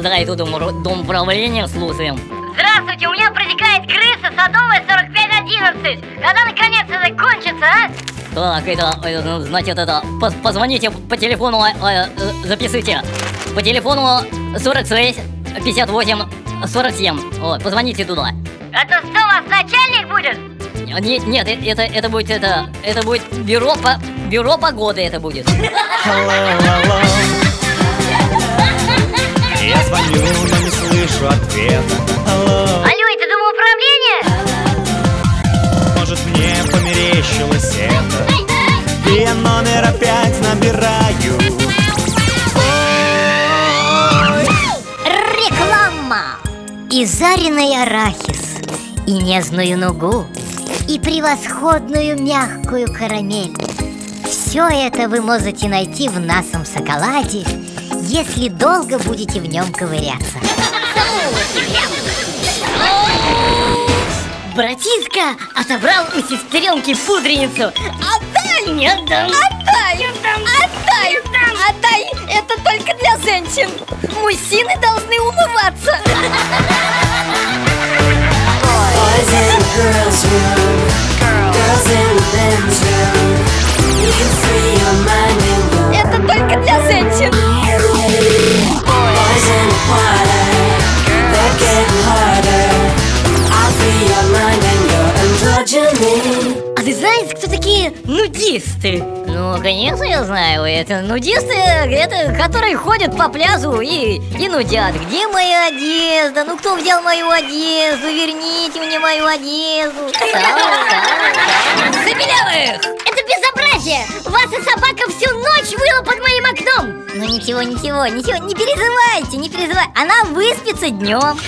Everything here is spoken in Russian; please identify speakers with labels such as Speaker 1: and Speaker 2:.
Speaker 1: Да, и тут дом, дом управления слушаем.
Speaker 2: Здравствуйте, у меня протекает крыса садовая 4511. Когда наконец это кончится, а?
Speaker 1: Так, это, это, ну, значит, это, поз- позвоните по телефону, э, э, записывайте, по телефону 46 58 47, вот, позвоните туда.
Speaker 2: Это что, у вас начальник будет?
Speaker 1: Нет, нет, э- это, это будет, это, это будет бюро по, бюро погоды это будет.
Speaker 3: Померещилось это Я номер опять набираю
Speaker 4: Реклама! И жареный арахис, и нежную нугу, и превосходную мягкую карамель. Все это вы можете найти в нашем шоколаде, если долго будете в нем ковыряться.
Speaker 1: Братишка отобрал у сестренки пудреницу. Отдай! Не отдам!
Speaker 5: Отдай! Отдай! Отдай! Это только для женщин! Мужчины должны умываться!
Speaker 6: Boys and girls room, girls in the men's room.
Speaker 1: А знаешь, кто такие нудисты? Ну, конечно, я знаю. Это нудисты, это которые ходят по пляжу и, и нудят. Где моя одежда? Ну, кто взял мою одежду? Верните мне мою одежду. Забелявых!
Speaker 4: Это безобразие! Ваша собака всю ночь выла под моим окном! Ну ничего, ничего, ничего, не переживайте, не переживайте Она выспится днем